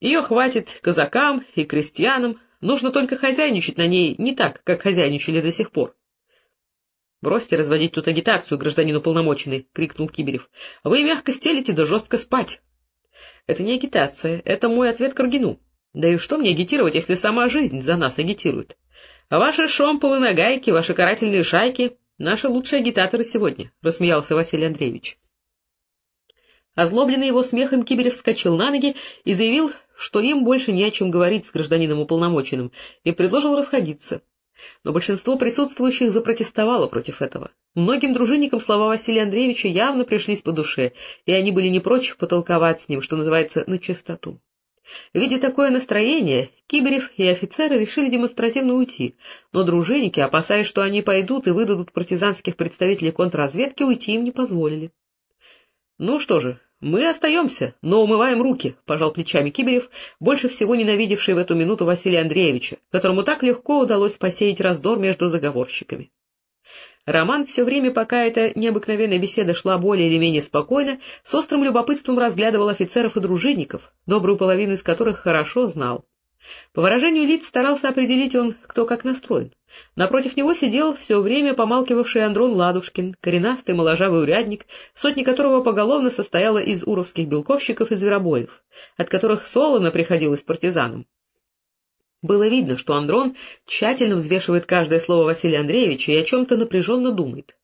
Ее хватит казакам и крестьянам, нужно только хозяйничать на ней не так, как хозяйничали до сих пор. — Бросьте разводить тут агитацию, гражданин уполномоченный, — крикнул Киберев. — Вы мягко стелите да жестко спать. — Это не агитация, это мой ответ Каргину. Да и что мне агитировать, если сама жизнь за нас агитирует? Ваши шомполы, нагайки, ваши карательные шайки — наши лучшие агитаторы сегодня, — рассмеялся Василий Андреевич. Озлобленный его смехом Киберев вскочил на ноги и заявил, что им больше не о чем говорить с гражданином уполномоченным, и предложил расходиться. Но большинство присутствующих запротестовало против этого. Многим дружинникам слова Василия Андреевича явно пришлись по душе, и они были не прочь потолковать с ним, что называется, на чистоту. Видя такое настроение, Киберев и офицеры решили демонстративно уйти, но дружинники, опасаясь, что они пойдут и выдадут партизанских представителей контрразведки, уйти им не позволили. Ну что же, — Мы остаемся, но умываем руки, — пожал плечами Киберев, больше всего ненавидевший в эту минуту Василия Андреевича, которому так легко удалось посеять раздор между заговорщиками. Роман все время, пока эта необыкновенная беседа шла более или менее спокойно, с острым любопытством разглядывал офицеров и дружинников, добрую половину из которых хорошо знал. По выражению лиц старался определить он, кто как настроен. Напротив него сидел все время помалкивавший Андрон Ладушкин, коренастый моложавый урядник, сотни которого поголовно состояла из уровских белковщиков и зверобоев, от которых солоно приходилось партизанам. Было видно, что Андрон тщательно взвешивает каждое слово Василия Андреевича и о чем-то напряженно думает.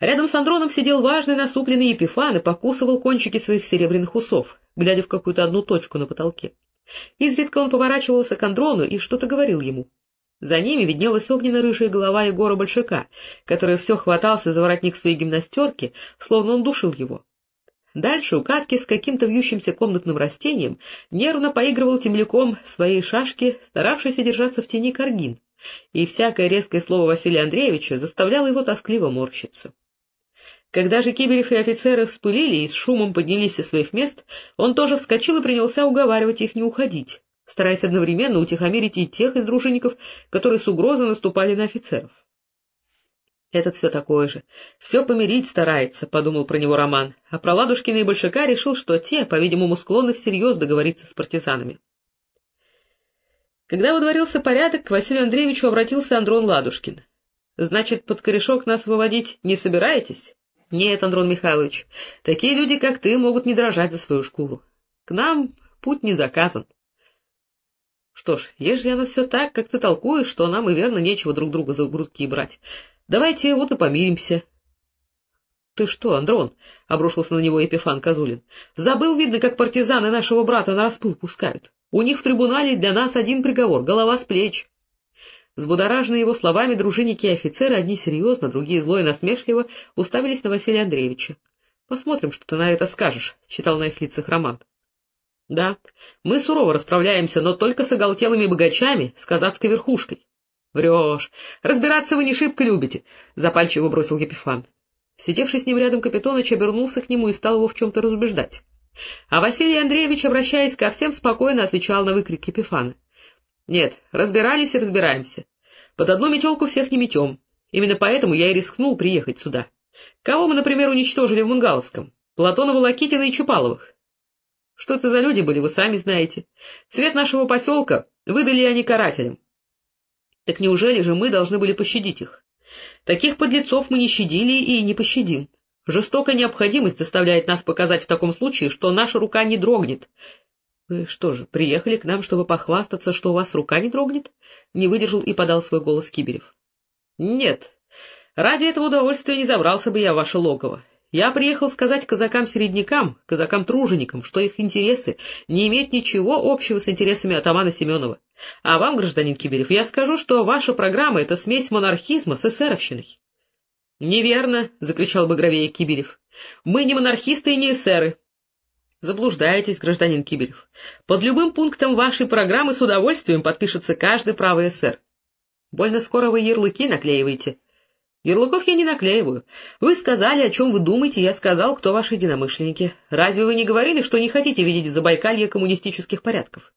Рядом с Андроном сидел важный насупленный Епифан и покусывал кончики своих серебряных усов, глядя в какую-то одну точку на потолке. Изредка он поворачивался к Андрону и что-то говорил ему. За ними виднелась огненно-рыжая голова Егора Большака, который все хватался за воротник своей гимнастерки, словно он душил его. Дальше у катки с каким-то вьющимся комнатным растением нервно поигрывал темляком своей шашки, старавшийся держаться в тени каргин, и всякое резкое слово Василия Андреевича заставляло его тоскливо морщиться. Когда же Киберев и офицеры вспылили и с шумом поднялись со своих мест, он тоже вскочил и принялся уговаривать их не уходить, стараясь одновременно утихомирить и тех из дружинников, которые с угрозой наступали на офицеров. «Этот все такое же. Все помирить старается», — подумал про него Роман, а про Ладушкина и Большака решил, что те, по-видимому, склонны всерьез договориться с партизанами. Когда водворился порядок, к Василию Андреевичу обратился Андрон Ладушкин. «Значит, под корешок нас выводить не собираетесь?» Нет, Андрон Михайлович, такие люди, как ты, могут не дрожать за свою шкуру. К нам путь не заказан. Что ж, ежели оно все так, как ты толкуешь, что нам и верно нечего друг друга за грудки брать, давайте вот и помиримся. — Ты что, Андрон? — обрушился на него Епифан Козулин. — Забыл, видно, как партизаны нашего брата на распыл пускают. У них в трибунале для нас один приговор — голова с плеч. Взбудораженные его словами дружинники и офицеры, одни серьезно, другие зло и насмешливо, уставились на Василия Андреевича. — Посмотрим, что ты на это скажешь, — читал на их лицах Роман. — Да, мы сурово расправляемся, но только с оголтелыми богачами, с казацкой верхушкой. — Врешь. Разбираться вы не шибко любите, — запальчиво бросил Епифан. Сидевший с ним рядом Капитоныч обернулся к нему и стал его в чем-то разубеждать. А Василий Андреевич, обращаясь ко всем, спокойно отвечал на выкрик Епифана. Нет, разбирались и разбираемся. Под одну метелку всех не метем. Именно поэтому я и рискнул приехать сюда. Кого мы, например, уничтожили в Мунгаловском? Платонова, Лакитина и Чупаловых. Что это за люди были, вы сами знаете. Цвет нашего поселка выдали они карателям. Так неужели же мы должны были пощадить их? Таких подлецов мы не щадили и не пощадим. Жестокая необходимость заставляет нас показать в таком случае, что наша рука не дрогнет, — Вы что же, приехали к нам, чтобы похвастаться, что у вас рука не дрогнет? — не выдержал и подал свой голос Киберев. — Нет, ради этого удовольствия не забрался бы я в ваше логово. Я приехал сказать казакам-середнякам, казакам-труженикам, что их интересы не имеют ничего общего с интересами атамана Семенова. А вам, гражданин Киберев, я скажу, что ваша программа — это смесь монархизма с эсеровщиной. — Неверно, — закричал багровее Киберев. — Мы не монархисты и не эсеры. Заблуждаетесь, гражданин Кибелев. Под любым пунктом вашей программы с удовольствием подпишется каждый правый эсер. Больно скоро вы ярлыки наклеиваете. Ярлыков я не наклеиваю. Вы сказали, о чем вы думаете, я сказал, кто ваши единомышленники. Разве вы не говорили, что не хотите видеть в Забайкалье коммунистических порядков?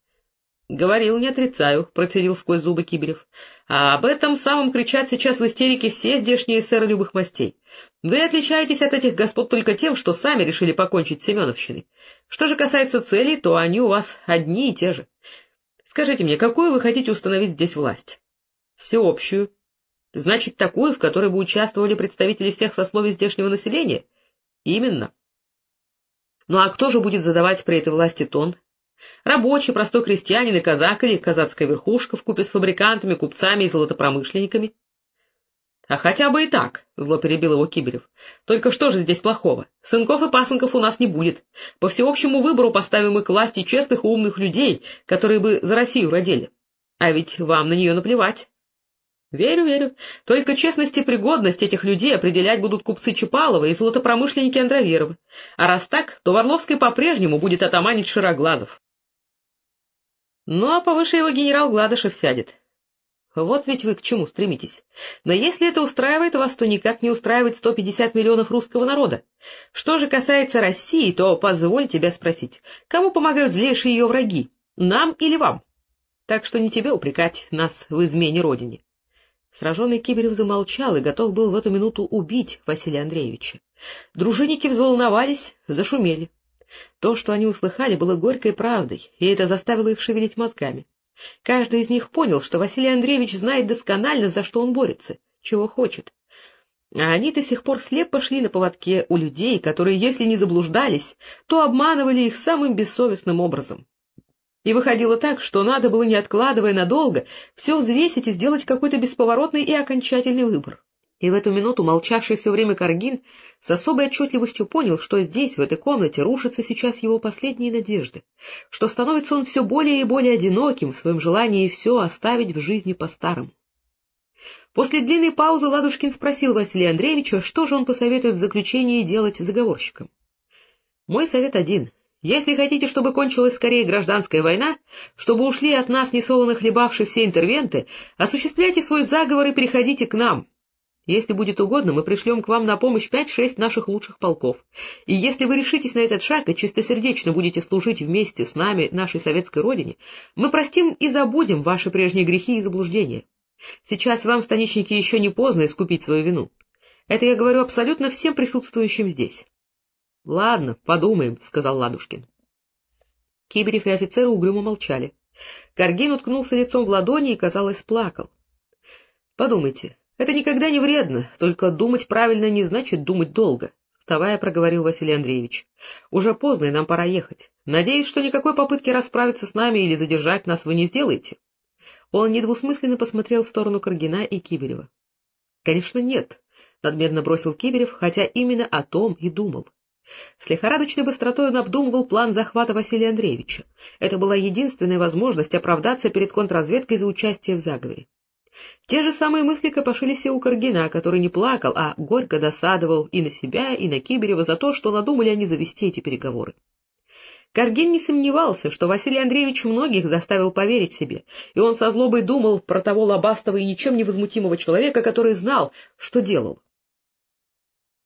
— Говорил, не отрицаю, — процедил сквозь зубы Кибелев. — А об этом самом кричат сейчас в истерике все здешние эсеры любых мастей. Вы отличаетесь от этих господ только тем, что сами решили покончить с Семеновщиной. Что же касается целей, то они у вас одни и те же. Скажите мне, какую вы хотите установить здесь власть? Всеобщую. Значит, такую, в которой бы участвовали представители всех сословий здешнего населения? Именно. Ну а кто же будет задавать при этой власти тон? Рабочий, простой крестьянин и казак или казацкая верхушка вкупе с фабрикантами, купцами и золотопромышленниками? — А хотя бы и так, — зло перебил его Киберев. — Только что же здесь плохого? Сынков и пасынков у нас не будет. По всеобщему выбору поставим мы к власти честных и умных людей, которые бы за Россию родили. А ведь вам на нее наплевать. — Верю, верю. Только честность и пригодность этих людей определять будут купцы Чапалова и золотопромышленники Андроверовы. А раз так, то Варловской по-прежнему будет отоманить Широглазов. Ну, а повыше его генерал Гладышев сядет. Вот ведь вы к чему стремитесь. Но если это устраивает вас, то никак не устраивает 150 миллионов русского народа. Что же касается России, то позволь тебя спросить, кому помогают злейшие ее враги, нам или вам? Так что не тебе упрекать нас в измене родине. Сраженный Киберев замолчал и готов был в эту минуту убить Василия Андреевича. Дружинники взволновались, зашумели. То, что они услыхали, было горькой правдой, и это заставило их шевелить мозгами. Каждый из них понял, что Василий Андреевич знает досконально, за что он борется, чего хочет. А они до сих пор слепо шли на поводке у людей, которые, если не заблуждались, то обманывали их самым бессовестным образом. И выходило так, что надо было, не откладывая надолго, все взвесить и сделать какой-то бесповоротный и окончательный выбор. И в эту минуту молчавший все время Каргин с особой отчетливостью понял, что здесь, в этой комнате, рушатся сейчас его последние надежды, что становится он все более и более одиноким в своем желании все оставить в жизни по-старому. После длинной паузы Ладушкин спросил Василия Андреевича, что же он посоветует в заключении делать заговорщикам. — Мой совет один. Если хотите, чтобы кончилась скорее гражданская война, чтобы ушли от нас несолоно хлебавшие все интервенты, осуществляйте свой заговор и переходите к нам. Если будет угодно, мы пришлем к вам на помощь пять-шесть наших лучших полков. И если вы решитесь на этот шаг и чистосердечно будете служить вместе с нами нашей советской родине, мы простим и забудем ваши прежние грехи и заблуждения. Сейчас вам, станичники, еще не поздно искупить свою вину. Это я говорю абсолютно всем присутствующим здесь. — Ладно, подумаем, — сказал Ладушкин. Киберев и офицеры угрюмо молчали. Каргин уткнулся лицом в ладони и, казалось, плакал. — Подумайте, это никогда не вредно, только думать правильно не значит думать долго, — вставая, проговорил Василий Андреевич. — Уже поздно, и нам пора ехать. Надеюсь, что никакой попытки расправиться с нами или задержать нас вы не сделаете. Он недвусмысленно посмотрел в сторону Каргина и Киберева. — Конечно, нет, — надменно бросил Киберев, хотя именно о том и думал. С лихорадочной быстротой он обдумывал план захвата Василия Андреевича. Это была единственная возможность оправдаться перед контрразведкой за участие в заговоре. Те же самые мысли копошились и у Каргина, который не плакал, а горько досадовал и на себя, и на Киберева за то, что надумали они завести эти переговоры. Каргин не сомневался, что Василий Андреевич многих заставил поверить себе, и он со злобой думал про того лобастого и ничем невозмутимого человека, который знал, что делал.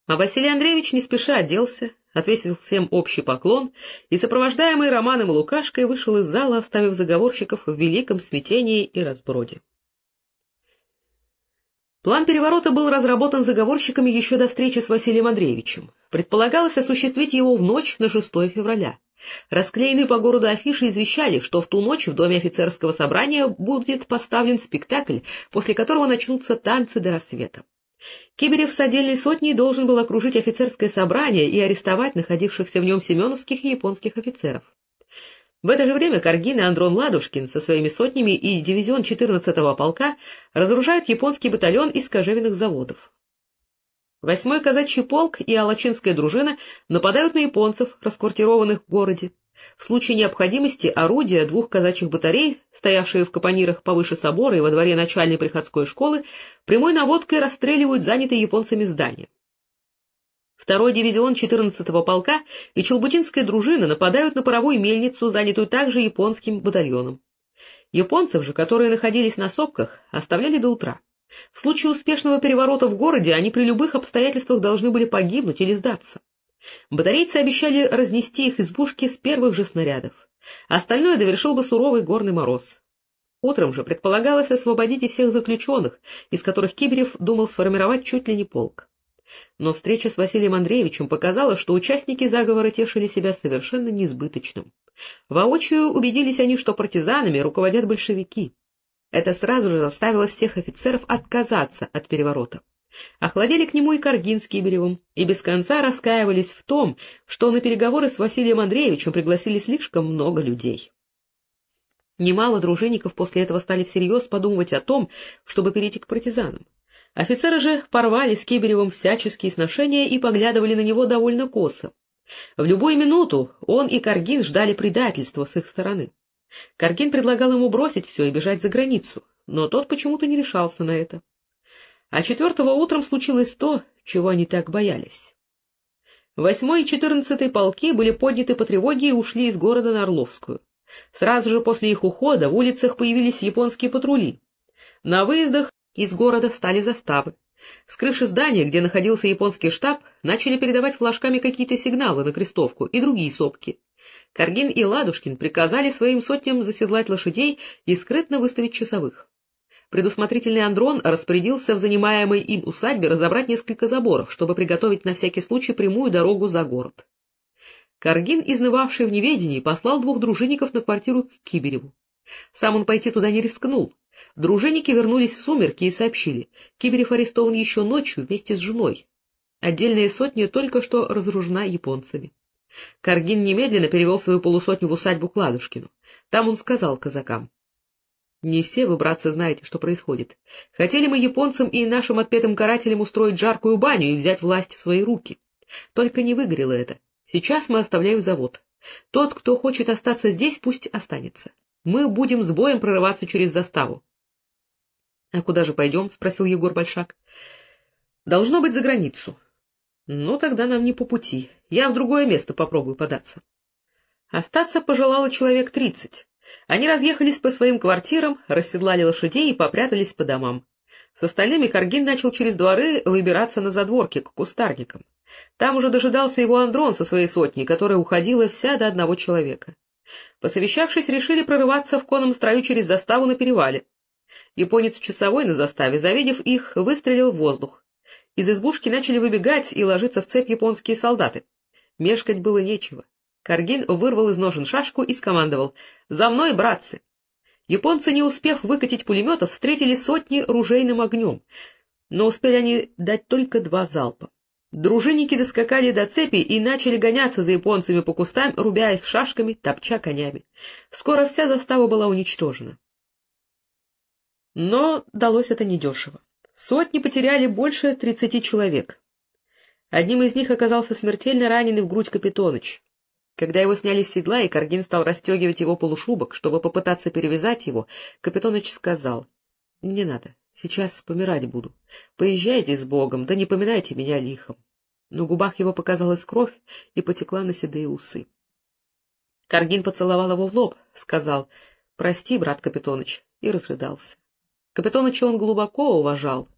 А Василий Андреевич не спеша оделся, отвесил всем общий поклон и, сопровождаемый Романом и Лукашкой, вышел из зала, оставив заговорщиков в великом смятении и разброде. План переворота был разработан заговорщиками еще до встречи с Василием Андреевичем. Предполагалось осуществить его в ночь на 6 февраля. Расклеенные по городу афиши извещали, что в ту ночь в доме офицерского собрания будет поставлен спектакль, после которого начнутся танцы до рассвета. Киберев с отдельной сотней должен был окружить офицерское собрание и арестовать находившихся в нем семеновских и японских офицеров. В это же время Каргин и Андрон Ладушкин со своими сотнями и дивизион 14-го полка разоружают японский батальон из кожевенных заводов. Восьмой казачий полк и Алачинская дружина нападают на японцев, расквартированных в городе. В случае необходимости орудия двух казачьих батарей, стоявшие в капонирах повыше собора и во дворе начальной приходской школы, прямой наводкой расстреливают занятые японцами здания. Второй дивизион 14-го полка и Челбутинская дружина нападают на паровую мельницу, занятую также японским батальоном. Японцев же, которые находились на сопках, оставляли до утра. В случае успешного переворота в городе они при любых обстоятельствах должны были погибнуть или сдаться. Батарейцы обещали разнести их избушки с первых же снарядов. Остальное довершил бы суровый горный мороз. Утром же предполагалось освободить и всех заключенных, из которых Киберев думал сформировать чуть ли не полк. Но встреча с Василием Андреевичем показала, что участники заговора тешили себя совершенно неизбыточным. Воочию убедились они, что партизанами руководят большевики. Это сразу же заставило всех офицеров отказаться от переворота. Охладели к нему и Каргин с Киберевым, и без конца раскаивались в том, что на переговоры с Василием Андреевичем пригласили слишком много людей. Немало дружинников после этого стали всерьез подумывать о том, чтобы перейти к партизанам. Офицеры же порвали с Киберевым всяческие сношения и поглядывали на него довольно косо. В любую минуту он и Каргин ждали предательства с их стороны. Каргин предлагал ему бросить все и бежать за границу, но тот почему-то не решался на это. А четвертого утром случилось то, чего они так боялись. Восьмой и четырнадцатый полки были подняты по тревоге и ушли из города на Орловскую. Сразу же после их ухода в улицах появились японские патрули. На выездах из города встали заставы. С крыши здания, где находился японский штаб, начали передавать флажками какие-то сигналы на крестовку и другие сопки. Каргин и Ладушкин приказали своим сотням заседлать лошадей и скрытно выставить часовых. Предусмотрительный Андрон распорядился в занимаемой им усадьбе разобрать несколько заборов, чтобы приготовить на всякий случай прямую дорогу за город. Каргин, изнывавший в неведении, послал двух дружинников на квартиру к Кибереву. Сам он пойти туда не рискнул. Дружинники вернулись в сумерки и сообщили, Киберев арестован еще ночью вместе с женой. Отдельная сотня только что разоружена японцами. Каргин немедленно перевел свою полусотню в усадьбу к Ладушкину. Там он сказал казакам. — Не все вы, братцы, знаете, что происходит. Хотели мы японцам и нашим отпетым карателям устроить жаркую баню и взять власть в свои руки. Только не выгорело это. Сейчас мы оставляем завод. Тот, кто хочет остаться здесь, пусть останется. Мы будем с боем прорываться через заставу. — А куда же пойдем? — спросил Егор Большак. — Должно быть за границу. — Ну, тогда нам не по пути. Я в другое место попробую податься. Остаться пожелало человек тридцать. Они разъехались по своим квартирам, расседлали лошадей и попрятались по домам. С остальными Каргин начал через дворы выбираться на задворки, к кустарникам. Там уже дожидался его Андрон со своей сотней, которая уходила вся до одного человека. Посовещавшись, решили прорываться в конном строю через заставу на перевале. Японец часовой на заставе, завидев их, выстрелил в воздух. Из избушки начали выбегать и ложиться в цепь японские солдаты. Мешкать было нечего. Каргин вырвал из ножен шашку и скомандовал «За мной, братцы!». Японцы, не успев выкатить пулеметов, встретили сотни ружейным огнем, но успели они дать только два залпа. Дружинники доскакали до цепи и начали гоняться за японцами по кустам, рубя их шашками, топча конями. Скоро вся застава была уничтожена. Но далось это недешево. Сотни потеряли больше тридцати человек. Одним из них оказался смертельно раненый в грудь Капитоныч. Когда его сняли с седла, и Каргин стал расстегивать его полушубок, чтобы попытаться перевязать его, Капитоныч сказал, — Не надо, Сейчас помирать буду. Поезжайте с Богом, да не поминайте меня лихом. На губах его показалась кровь и потекла на седые усы. Каргин поцеловал его в лоб, сказал «Прости, брат Капитоныч», и разрыдался. Капитоныча он глубоко уважал.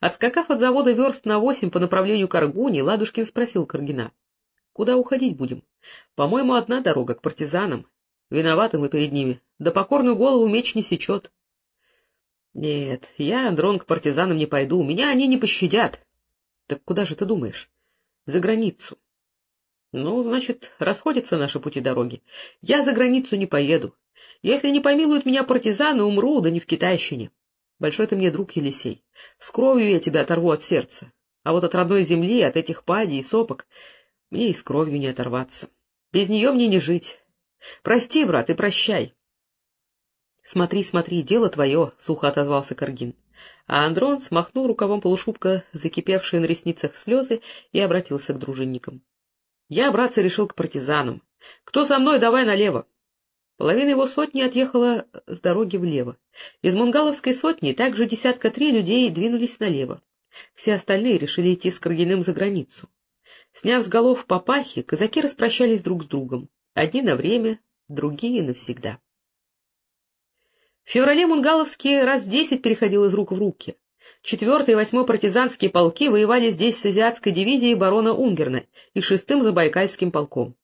Отскакав от завода верст на восемь по направлению к Аргуне, Ладушкин спросил Каргина. — Куда уходить будем? По-моему, одна дорога, к партизанам. Виноваты мы перед ними, да покорную голову меч не сечет. — Нет, я, Андрон, к партизанам не пойду, меня они не пощадят. — Так куда же ты думаешь? — За границу. — Ну, значит, расходятся наши пути дороги. Я за границу не поеду. Если не помилуют меня партизаны, умру, да не в китайщине. Большой ты мне друг, Елисей. С кровью я тебя оторву от сердца. А вот от родной земли, от этих падей и сопок, мне и с кровью не оторваться. Без нее мне не жить. Прости, брат, и прощай. — Смотри, смотри, дело твое, — сухо отозвался Каргин. А Андрон смахнул рукавом полушубка закипевшие на ресницах слезы и обратился к дружинникам. — Я, братцы, решил к партизанам. Кто со мной, давай налево. Половина его сотни отъехала с дороги влево. Из мунгаловской сотни также десятка три людей двинулись налево. Все остальные решили идти с Каргиным за границу. Сняв с голов папахи, казаки распрощались друг с другом. Одни на время, другие навсегда. В феврале Мунгаловский раз десять переходил из рук в руки. Четвертый и восьмой партизанские полки воевали здесь с азиатской дивизией барона Унгерна и шестым Забайкальским полком.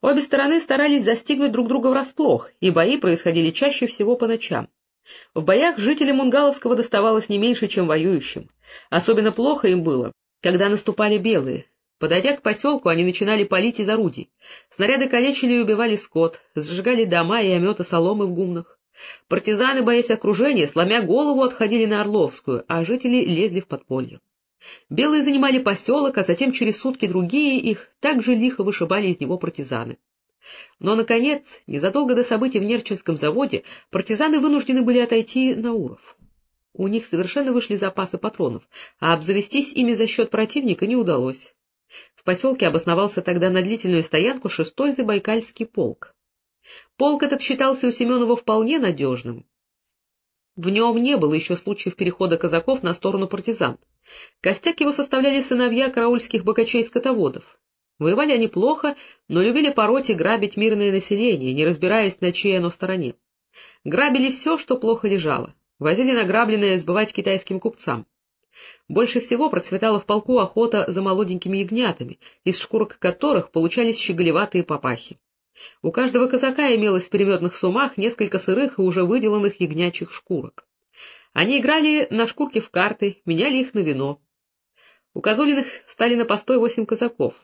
Обе стороны старались застигнуть друг друга врасплох, и бои происходили чаще всего по ночам. В боях жителям Мунгаловского доставалось не меньше, чем воюющим. Особенно плохо им было Когда наступали белые, подойдя к поселку, они начинали палить из орудий. Снаряды калечили и убивали скот, сжигали дома и ометы соломы в гумнах. Партизаны, боясь окружения, сломя голову, отходили на Орловскую, а жители лезли в подполье. Белые занимали поселок, а затем через сутки другие их также лихо вышибали из него партизаны. Но, наконец, незадолго до событий в Нерчинском заводе партизаны вынуждены были отойти на Уров. У них совершенно вышли запасы патронов, а обзавестись ими за счет противника не удалось. В поселке обосновался тогда на длительную стоянку шестой Забайкальский полк. Полк этот считался у Семенова вполне надежным. В нем не было еще случаев перехода казаков на сторону партизан. Костяк его составляли сыновья караульских богачей-скотоводов. Воевали они плохо, но любили пороть и грабить мирное население, не разбираясь, на чьей оно стороне. Грабили все, что плохо лежало, возили награбленное сбывать китайским купцам. Больше всего процветала в полку охота за молоденькими ягнятами, из шкурок которых получались щеголеватые папахи. У каждого казака имелось в переметных сумах несколько сырых и уже выделанных ягнячьих шкурок. Они играли на шкурки в карты, меняли их на вино. У Козулиных стали на постой восемь казаков.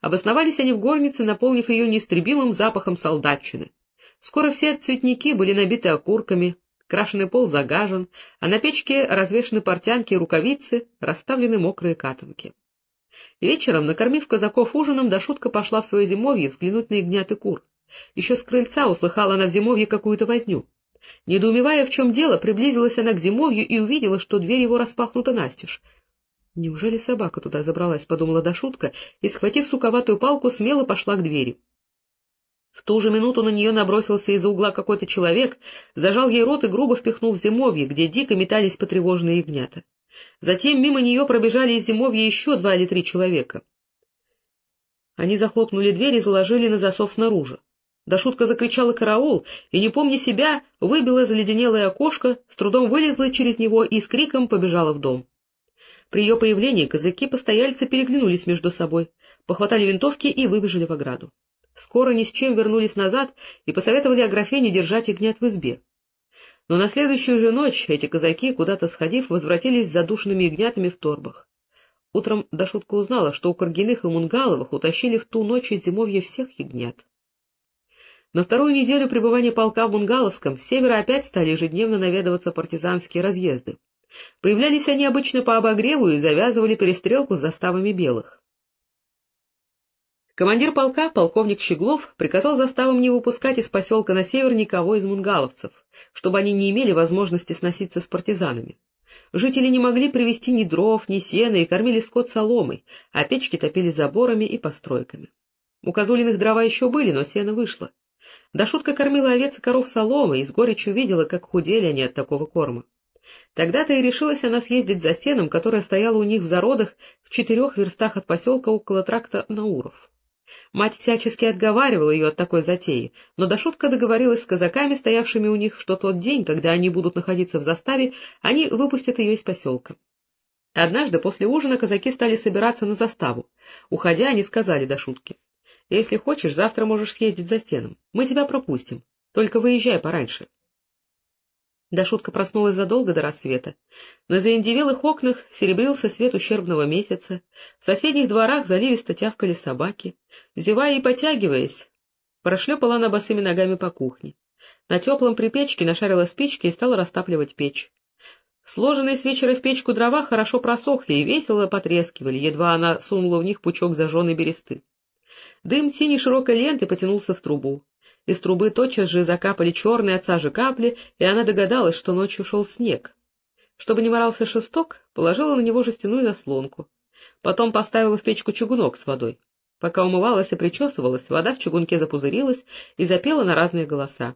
Обосновались они в горнице, наполнив ее неистребимым запахом солдатчины. Скоро все цветники были набиты окурками, крашеный пол загажен, а на печке развешаны портянки и рукавицы, расставлены мокрые катанки. Вечером, накормив казаков ужином, Дашутка пошла в свое зимовье взглянуть на ягнят кур. Еще с крыльца услыхала она в зимовье какую-то возню. Недоумевая, в чем дело, приблизилась она к зимовью и увидела, что дверь его распахнута настежь. «Неужели собака туда забралась?» — подумала Дашутка, и, схватив суковатую палку, смело пошла к двери. В ту же минуту на нее набросился из-за угла какой-то человек, зажал ей рот и грубо впихнул в зимовье, где дико метались потревоженные ягнята. Затем мимо нее пробежали из зимовья еще два или три человека. Они захлопнули дверь и заложили на засов снаружи. Да шутка закричала «караул!» и, не помня себя, выбила заледенелое окошко, с трудом вылезла через него и с криком побежала в дом. При ее появлении казаки-постояльцы переглянулись между собой, похватали винтовки и выбежали в ограду. Скоро ни с чем вернулись назад и посоветовали Аграфене держать ягнят в избе. Но на следующую же ночь эти казаки, куда-то сходив, возвратились с задушенными ягнятами в торбах. Утром Дашутка узнала, что у Каргиных и Мунгаловых утащили в ту ночь из зимовья всех ягнят. На вторую неделю пребывания полка в Мунгаловском с севера опять стали ежедневно наведываться партизанские разъезды. Появлялись они обычно по обогреву и завязывали перестрелку с заставами белых. Командир полка, полковник Щеглов, приказал заставам не выпускать из поселка на север никого из мунгаловцев, чтобы они не имели возможности сноситься с партизанами. Жители не могли привезти ни дров, ни сена и кормили скот соломой, а печки топили заборами и постройками. У Козулиных дрова еще были, но сено вышло. Да шутка кормила овец и коров соломой и с горечью видела, как худели они от такого корма. Тогда-то и решилась она съездить за сеном, которое стояло у них в зародах в четырех верстах от поселка около тракта Науров. Мать всячески отговаривала ее от такой затеи, но до шутка договорилась с казаками, стоявшими у них, что тот день, когда они будут находиться в заставе, они выпустят ее из поселка. Однажды после ужина казаки стали собираться на заставу. Уходя, они сказали до шутки. — Если хочешь, завтра можешь съездить за стеном. Мы тебя пропустим. Только выезжай пораньше. Да шутка проснулась задолго до рассвета. На заиндевелых окнах серебрился свет ущербного месяца, в соседних дворах заливисто тявкали собаки. Зевая и потягиваясь, прошлепала она босыми ногами по кухне. На теплом припечке нашарила спички и стала растапливать печь. Сложенные с вечера в печку дрова хорошо просохли и весело потрескивали, едва она сунула в них пучок зажженной бересты. Дым синей широкой ленты потянулся в трубу. Из трубы тотчас же закапали черные от сажи капли, и она догадалась, что ночью шел снег. Чтобы не морался шесток, положила на него жестяную заслонку. Потом поставила в печку чугунок с водой. Пока умывалась и причесывалась, вода в чугунке запузырилась и запела на разные голоса.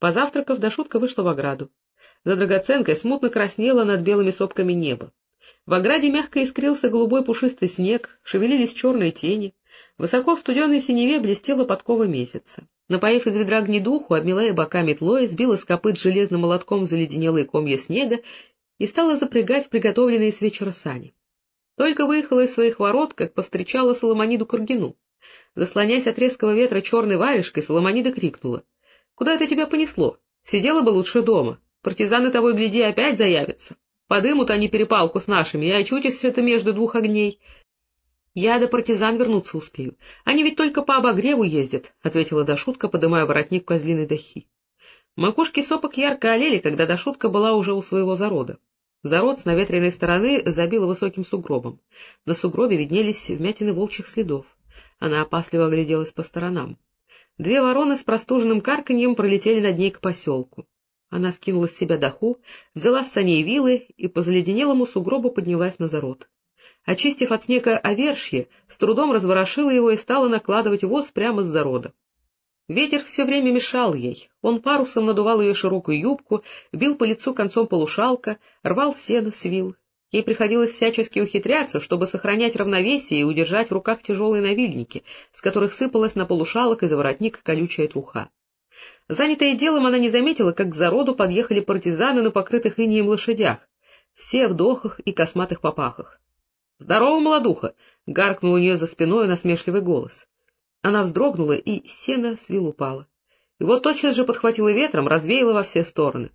Позавтракав, Дашутка вышла в ограду. За драгоценкой смутно краснело над белыми сопками небо. В ограде мягко искрился голубой пушистый снег, шевелились черные тени. Высоко в студеной синеве блестела подкова месяца. Напоив из ведра гнедуху, обмелая бока метлой, сбила с копыт железным молотком заледенелые комья снега и стала запрягать приготовленные с вечера сани. Только выехала из своих ворот, как повстречала Соломониду Каргину. Заслоняясь от резкого ветра черной варежкой, Соломонида крикнула. — Куда это тебя понесло? Сидела бы лучше дома. Партизаны того и гляди опять заявятся. Подымут они перепалку с нашими, и очутишься это между двух огней. — Я до партизан вернуться успею. Они ведь только по обогреву ездят, — ответила Дашутка, подымая воротник козлиной дахи. Макушки сопок ярко олели, когда Дашутка была уже у своего зарода. Зарод с наветренной стороны забило высоким сугробом. На сугробе виднелись вмятины волчьих следов. Она опасливо огляделась по сторонам. Две вороны с простуженным карканьем пролетели над ней к поселку. Она скинула с себя доху, взяла с саней вилы и по заледенелому сугробу поднялась на зарод. Очистив от снега овершье, с трудом разворошила его и стала накладывать воз прямо с зарода. Ветер все время мешал ей. Он парусом надувал ее широкую юбку, бил по лицу концом полушалка, рвал сено с вил. Ей приходилось всячески ухитряться, чтобы сохранять равновесие и удержать в руках тяжелые навильники, с которых сыпалась на полушалок и заворотник колючая труха. Занятая делом, она не заметила, как к зароду подъехали партизаны на покрытых инеем лошадях, все в дохах и косматых попахах. — Здорово, молодуха! — гаркнул у нее за спиной насмешливый голос. Она вздрогнула, и сено с вил упала. Его тотчас же подхватило ветром, развеяло во все стороны.